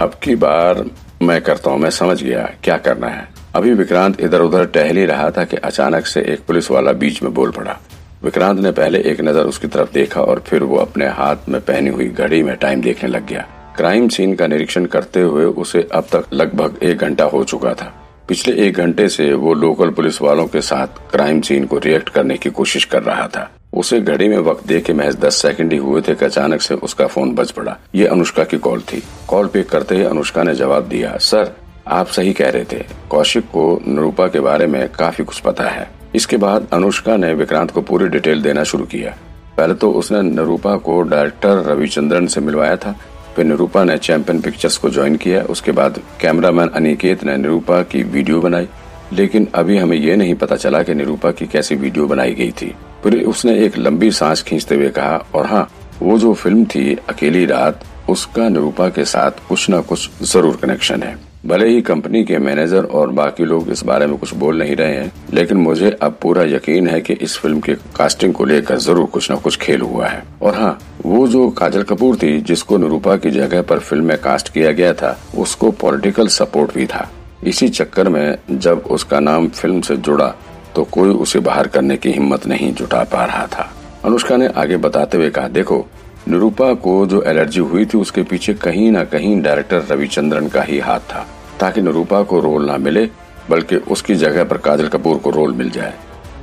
अब की बार मैं करता हूँ, मैं समझ गया क्या करना है। अभी विक्रांत इधर उधर टहल ही रहा था कि अचानक से एक पुलिस वाला बीच में बोल पड़ा। विक्रांत ने पहले एक नज़र उसकी तरफ़ देखा और फिर वो अपने हाथ में पहनी हुई घड़ी में टाइम देखने लग गया। क्राइम सीन का निरीक्षण करते हुए उसे अब तक लगभग एक घंटा हो चुका था। पिछले एक घंटे से वो लोकल पुलिस वालों के साथ क्राइम सीन को रिएक्ट करने की कोशिश कर रहा था। उसे घड़ी में वक्त देख के महज दस सेकंड ही हुए थे कि अचानक से उसका फ़ोन बज पड़ा। ये अनुष्का की कॉल थी। कॉल पिक करते ही अनुष्का ने जवाब दिया, सर, आप सही कह रहे थे। कौशिक को निरूपा के बारे में काफ़ी कुछ पता है। इसके बाद अनुष्का ने विक्रांत को पूरी डिटेल देना शुरू किया। पहले तो उसने निरूपा को डायरेक्टर रविचंद्रन से मिलवाया था। फिर निरूपा ने चैंपियन पिक्चर्स को ज्वाइन किया। उसके बाद कैमरामैन अनिकेत ने निरूपा की वीडियो बनाई। लेकिन अभी हमें ये नहीं पता चला कि निरूपा की कैसी वीडियो बनाई गई थी। फिर उसने एक लंबी सांस खींचते हुए कहा, और हाँ वो जो फ़िल्म थी, अकेली रात, उसका निरूपा के साथ कुछ न कुछ ज़रूर कनेक्शन है। भले ही कंपनी के मैनेजर और बाकी लोग इस बारे में कुछ बोल नहीं रहे हैं, लेकिन मुझे अब पूरा यकीन है कि इस फ़िल्म के कास्टिंग को लेकर ज़रूर कुछ न कुछ खेल हुआ है। और हाँ वो जो काजल कपूर थी, जिसको निरूपा की जगह पर फ़िल्म में कास्ट किया गया था, उसको पॉलिटिकल सपोर्ट भी था। इसी चक्कर में जब उसका नाम फ़िल्म से जुड़ा तो कोई उसे बाहर करने की हिम्मत नहीं जुटा पा रहा था। अनुष्का ने आगे बताते हुए कहा, देखो, निरूपा को जो एलर्जी हुई थी, उसके पीछे कहीं न कहीं डायरेक्टर रविचंद्रन का ही हाथ था, ताकि निरूपा को रोल ना मिले, बल्कि उसकी जगह पर काजल कपूर को रोल मिल जाए।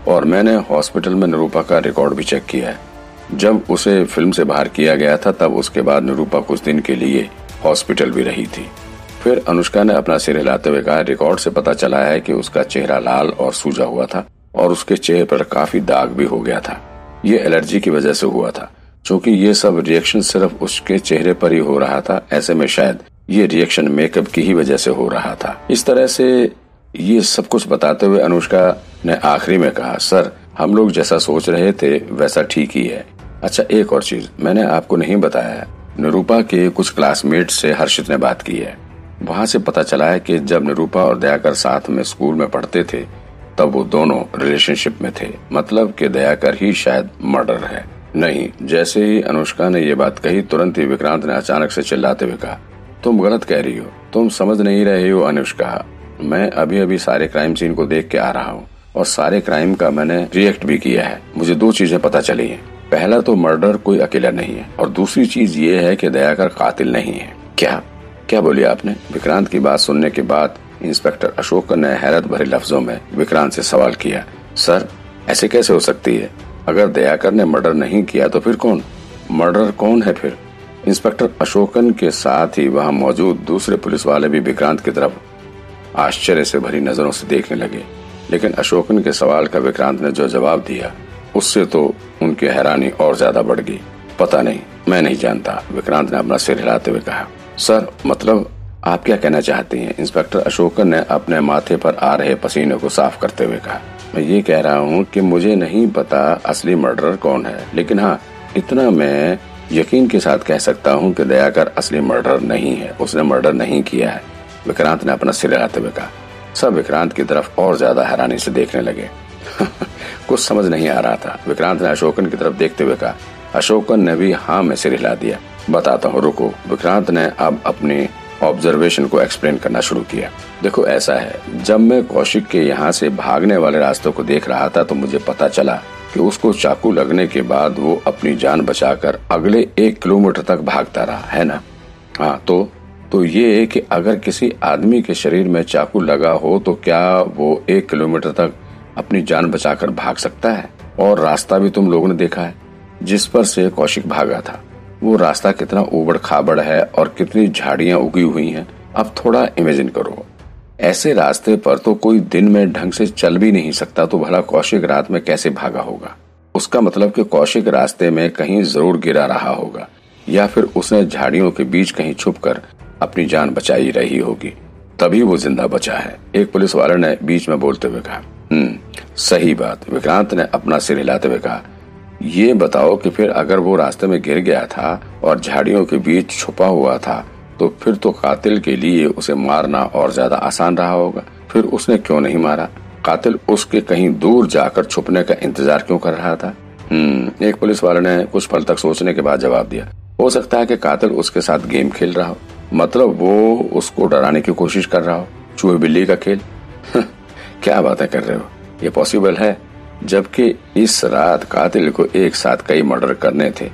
और मैंने हॉस्पिटल में निरूपा का रिकॉर्ड भी चेक किया है। जब उसे फ़िल्म से बाहर किया गया था, तब उसके बाद निरूपा कुछ दिन के लिए हॉस्पिटल भी रही थी। फिर अनुष्का ने अपना सिर हिलाते हुए कहा, रिकॉर्ड से पता चला है कि उसका चेहरा लाल और सूजा हुआ था और उसके चेहरे पर काफ़ी दाग भी हो गया था। ये एलर्जी की वजह से हुआ था। क्योंकि ये सब रिएक्शन सिर्फ़ उसके चेहरे पर ही हो रहा था, ऐसे में शायद ये रिएक्शन मेकअप की ही वजह से हो रहा था। इस तरह से ये सब कुछ बताते हुए अनुष्का ने आखिरी में कहा, सर, हम लोग जैसा सोच रहे थे, वैसा ठीक ही है। अच्छा एक और चीज़, मैंने आपको नहीं बताया निरूपा के कुछ क्लासमेट से हर्षित ने बात की है। वहाँ से पता चला है कि जब निरूपा और दयाकर साथ में स्कूल में पढ़ते थे, तब वो दोनों रिलेशनशिप में थे। मतलब कि दयाकर ही शायद मर्डर है। नहीं, जैसे ही अनुष्का ने ये बात कही, तुरंत ही विक्रांत ने अचानक से चिल्लाते हुए कहा, तुम गलत कह रही हो। तुम समझ नहीं रहे हो, अनुष्का। मैं अभी अभी सारे क्राइम सीन को देख के आ रहा हूँ, और सारे क्राइम का मैंने रिएक्ट भी किया है। मुझे दो चीज़ें पता चली है। पहला तो मर्डर कोई अकेला नहीं है, और दूसरी चीज़ ये है कि दयाकर कातिल नहीं है। क्या? क्या बोली आपने? विक्रांत की बात सुनने के बाद इंस्पेक्टर अशोक ने हैरत भरे लफ्जों में विक्रांत से सवाल किया, सर, ऐसे कैसे हो सकती है? अगर दयाकर ने मर्डर नहीं किया तो फिर कौन? मर्डर कौन है फिर? इंस्पेक्टर अशोकन के साथ ही वहाँ मौजूद दूसरे पुलिस वाले भी विक्रांत की तरफ़ आश्चर्य से भरी नज़रों से देखने लगे। लेकिन अशोकन के सवाल का विक्रांत ने जो जवाब दिया, उससे तो उनकी हैरानी और ज़्यादा बढ़ गई। पता नहीं, मैं नहीं जानता, विक्रांत ने अपना सिर हिलाते हुए कहा। सर मतलब आप क्या कहना चाहते हैं? इंस्पेक्टर अशोकन ने अपने माथे पर आ रहे पसीने को साफ़ करते हुए कहा। मैं ये कह रहा हूँ कि मुझे नहीं पता असली मर्डर कौन है, लेकिन हाँ इतना मैं यकीन के साथ कह सकता हूँ कि दयाकर असली मर्डर नहीं है। उसने मर्डर नहीं किया है। विक्रांत ने अपना सिर हिलाते हुए कहा। सब विक्रांत की तरफ़ और ज़्यादा हैरानी से देखने लगे। कुछ समझ नहीं आ रहा था। विक्रांत ने अशोकन की तरफ़ देखते हुए कहा, अशोकन ने भी हाँ में सिर हिला दिया। बताता हूँ, रुको। विक्रांत ने अब अपनी ऑब्जर्वेशन को एक्सप्लेन करना शुरू किया। देखो, ऐसा है, जब मैं कौशिक के यहाँ से भागने वाले रास्तों को देख रहा था तो मुझे पता चला कि उसको चाकू लगने के बाद वो अपनी जान बचाकर अगले एक किलोमीटर तक भागता रहा, है ना? हाँ तो तो ये कि अगर किसी आदमी के शरीर में चाकू लगा हो तो क्या वो एक किलोमीटर तक अपनी जान बचाकर भाग सकता है। और रास्ता भी तुम लोगों ने देखा है। जिस पर से कौशिक भागा था, वो रास्ता कितना उबड़ खाबड़ है और कितनी झाड़ियाँ उगी हुई हैं। अब थोड़ा इमेजिन करो। ऐसे रास्ते पर तो कोई दिन में ढंग से चल भी नहीं सकता तो भला कौशिक रात में कैसे भागा होगा? उसका मतलब कि कौशिक रास्ते में कहीं ज़रूर गिरा रहा होगा, या फिर उसने झाड़ियों के बीच कहीं छुप कर अपनी जान बचाई रही होगी। तभी वो ज़िंदा बचा है, एक पुलिस वाले ने बीच में बोलते हुए कहा। सही बात। विक्रांत ने अपना सिर हिलाते हुए कहा, ये बताओ कि फिर अगर वो रास्ते में गिर गया था और झाड़ियों के बीच छुपा हुआ था तो फिर तो कातिल के लिए उसे मारना और ज़्यादा आसान रहा होगा। फिर उसने क्यों नहीं मारा? कातिल उसके कहीं दूर जाकर छुपने का इंतज़ार क्यों कर रहा था? हम्म एक पुलिस वाले ने कुछ पल तक सोचने के बाद जवाब दिया, हो सकता है कि कातिल उसके साथ गेम खेल रहा हो। मतलब वो उसको डराने की कोशिश कर रहा हो, चूहे बिल्ली का खेल? क्या बातें कर रहे हो? ये पॉसिबल है? जबकि इस रात कातिल को एक साथ कई मर्डर करने थे,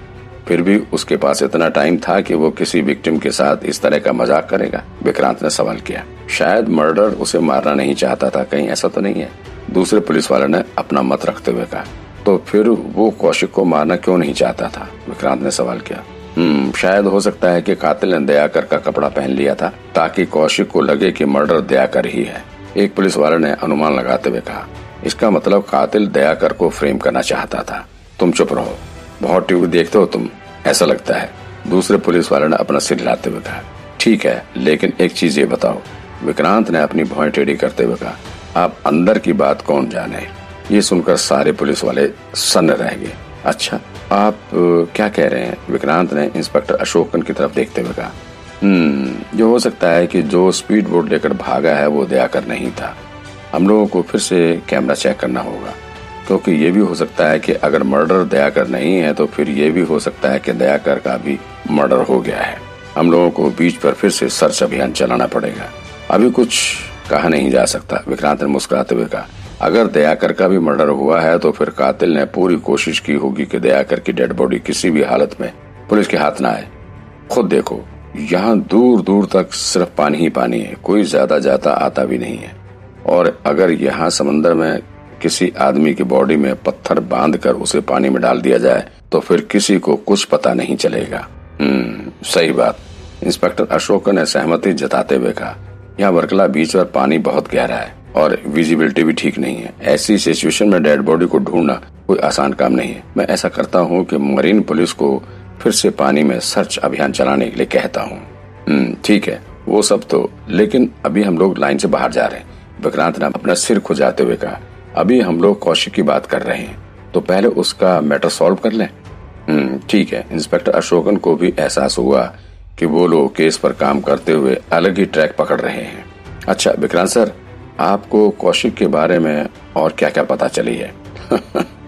फिर भी उसके पास इतना टाइम था कि वो किसी विक्टिम के साथ इस तरह का मज़ाक करेगा। विक्रांत ने सवाल किया। शायद मर्डर उसे मारना नहीं चाहता था, कहीं ऐसा तो नहीं है? दूसरे पुलिस वाले ने अपना मत रखते हुए कहा। तो फिर वो कौशिक को मारना क्यों नहीं चाहता था? विक्रांत ने सवाल किया। हम्म शायद हो सकता है कि कातिल ने दयाकर का कपड़ा पहन लिया था, ताकि कौशिक को लगे कि मर्डर दयाकर ही है। एक पुलिस वाले ने अनुमान लगाते हुए कहा, इसका मतलब कातिल दयाकर को फ्रेम करना चाहता था। तुम चुप रहो। बहुत टीवी देखते हो तुम। ऐसा लगता है। दूसरे पुलिस वाले ने अपना सिर हिलाते हुए कहा, ठीक है, लेकिन एक चीज़ ये बताओ। विक्रांत ने अपनी भौं टेढ़ी करते हुए कहा, आप अंदर की बात कौन जाने? ये सुनकर सारे पुलिस वाले सन्न रह गए। अच्छा आप क्या कह रहे हैं? विक्रांत ने इंस्पेक्टर अशोकन की तरफ़ देखते हुए कहा हम्म जो हो सकता है कि जो स्पीड बोट लेकर भागा है, वो दयाकर नहीं था। हम लोगों को फिर से कैमरा चेक करना होगा। क्योंकि ये भी हो सकता है कि अगर मर्डर दयाकर नहीं है तो फिर ये भी हो सकता है कि दयाकर का भी मर्डर हो गया है। हम लोगों को बीच पर फिर से सर्च अभियान चलाना पड़ेगा। अभी कुछ कहा नहीं जा सकता, विक्रांत ने मुस्कुराते हुए कहा। अगर दयाकर का भी मर्डर हुआ है तो फिर कातिल ने पूरी कोशिश की होगी कि दयाकर की डेड बॉडी किसी भी हालत में पुलिस के हाथ न आए। खुद देखो। यहाँ दूर दूर तक सिर्फ़ पानी ही पानी है, कोई ज़्यादा जाता आता भी नहीं है। और अगर यहाँ समंदर में किसी आदमी की बॉडी में पत्थर बाँध कर उसे पानी में डाल दिया जाए तो फिर किसी को कुछ पता नहीं चलेगा। हम्म सही बात। इंस्पेक्टर अशोक ने सहमति जताते हुए कहा, यहाँ वर्कला बीच पर पानी बहुत गहरा है और विजिबिलिटी भी ठीक नहीं है। ऐसी सिचुएशन में डेड बॉडी को ढूंढना कोई आसान काम नहीं है। मैं ऐसा करता हूँ कि मरीन पुलिस को फिर से पानी में सर्च अभियान चलाने के लिए कहता हूँ। हम्म, ठीक है वो सब तो लेकिन अभी हम लोग लाइन से बाहर जा रहे हैं। विक्रांत ने अपना सिर खुजाते हुए कहा अभी हम लोग कौशिक की बात कर रहे हैं तो पहले उसका मैटर सॉल्व कर लें? हम्म, ठीक है इंस्पेक्टर अशोकन को भी एहसास हुआ कि वो लोग केस पर काम करते हुए अलग ही ट्रैक पकड़ रहे हैं। अच्छा विक्रांत सर आपको कौशिक के बारे में और क्या क्या पता चली है?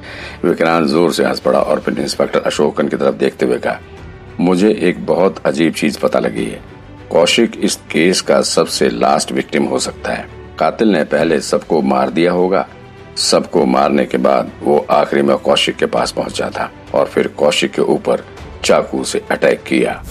विक्रांत ज़ोर से हंस पड़ा और फिर इंस्पेक्टर अशोकन की तरफ़ देखते हुए कहा, मुझे एक बहुत अजीब चीज़ पता लगी है। कौशिक इस केस का सबसे लास्ट विक्टिम हो सकता है। कातिल ने पहले सबको मार दिया होगा। सबको मारने के बाद वो आखिरी में कौशिक के पास पहुँचा था और फिर कौशिक के ऊपर चाकू से अटैक किया।